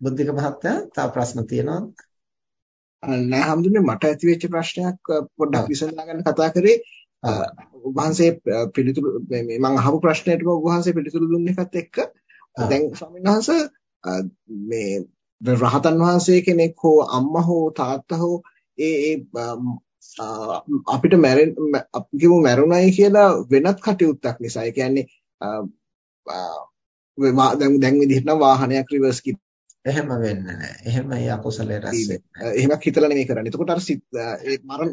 බුද්ධික මහත්තයා තව ප්‍රශ්න තියෙනවද? නෑ හැමදෙන්නේ මට ඇති වෙච්ච ප්‍රශ්නයක් පොඩ්ඩක් විසඳලා ගන්න කතා කරේ. වහන්සේ පිළිතුරු මේ මම අහපු ප්‍රශ්නයටම වහන්සේ පිළිතුරු දුන්න එකත් එක්ක. දැන් ස්වාමීන් වහන්සේ මේ රහතන් වහන්සේ කෙනෙක් හෝ අම්මා හෝ තාත්තා හෝ ඒ ඒ අපිට මැරෙන්න කිව්ව මැරුණයි කියලා වෙනත් කටයුත්තක් නිසා. ඒ කියන්නේ දැන් දැන් විදිහට නම් වාහනයක් රිවර්ස් එහෙම වෙන්නේ නැහැ. එහෙම ඒ අකුසලයේ රැස් වෙන්නේ නැහැ. එහෙමක් හිතලා නෙමෙයි කරන්නේ. එතකොට අර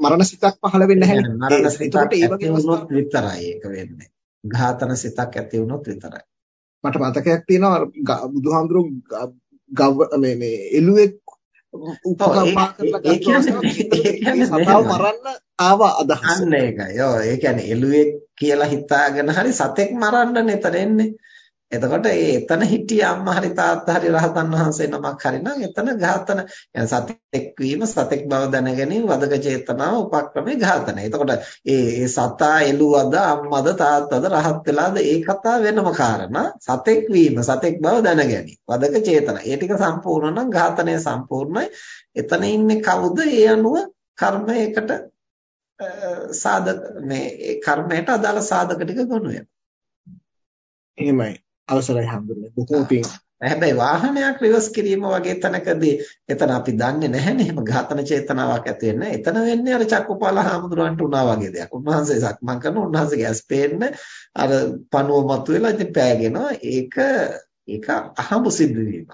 මරණ සිතක් පහළ වෙන්නේ නැහැ. මරණ සිතක් ඇති වුණොත් විතරයි ඒක වෙන්නේ. ඝාතන සිතක් ඇති වුණොත් විතරයි. මට මතකයක් තියෙනවා බුදුහාමුදුරු ගව මේ මේ එළුවෙක් උපකම්පා කරලා ගත්තා මරන්න ආව අදහස. අන්න ඒකයි. ඔව් ඒ කියන්නේ එළුවෙක් කියලා හිතාගෙන හරි සතෙක් මරන්න නේතර එන්නේ. එතකොට ඒ එතන හිටිය අම්මා හරි තාත්තා හරි රහතන් වහන්සේ නමක් හරි නම් එතන ඝාතන සතෙක් වීම සතෙක් බව දැනගැනීම වදක චේතනාව උපක්‍රමේ ඝාතනයි. එතකොට ඒ ඒ සතා එළුවද අම්මද තාත්තද රහත් වෙලාද ඒ කතාව වෙනම කාරණා. සතෙක් වීම සතෙක් බව දැනගැනීම වදක චේතන. ඒ ටික සම්පූර්ණ නම් ඝාතනය සම්පූර්ණයි. එතන ඉන්නේ කවුද? ඒ අනුව කර්මයකට සාධක මේ කර්මයට අදාළ සාධක ටික ගොනු වෙනවා. එහෙමයි. අවසරයි හම්බුනේ. බොහෝ පිං. හැබැයි වාහනයක් රිවර්ස් කිරීම වගේ තැනකදී එතන අපි දන්නේ නැහැනේ එහෙම ඝාතන චේතනාවක් ඇති වෙන්නේ. එතන වෙන්නේ අර චක්කපාල හාමුදුරන්ට උනා වගේ දෙයක්. උන්වහන්සේ සක්මන් කරන උන්වහන්සේගේ ඇස් පේන්න අර පණුව මතුවෙලා ඉතින් පෑගෙනවා. ඒක ඒක අහඹු සිද්ධ වීමක්.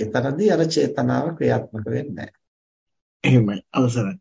එතනදී අර චේතනාව ක්‍රියාත්මක වෙන්නේ නැහැ. එහෙමයි අවසරයි.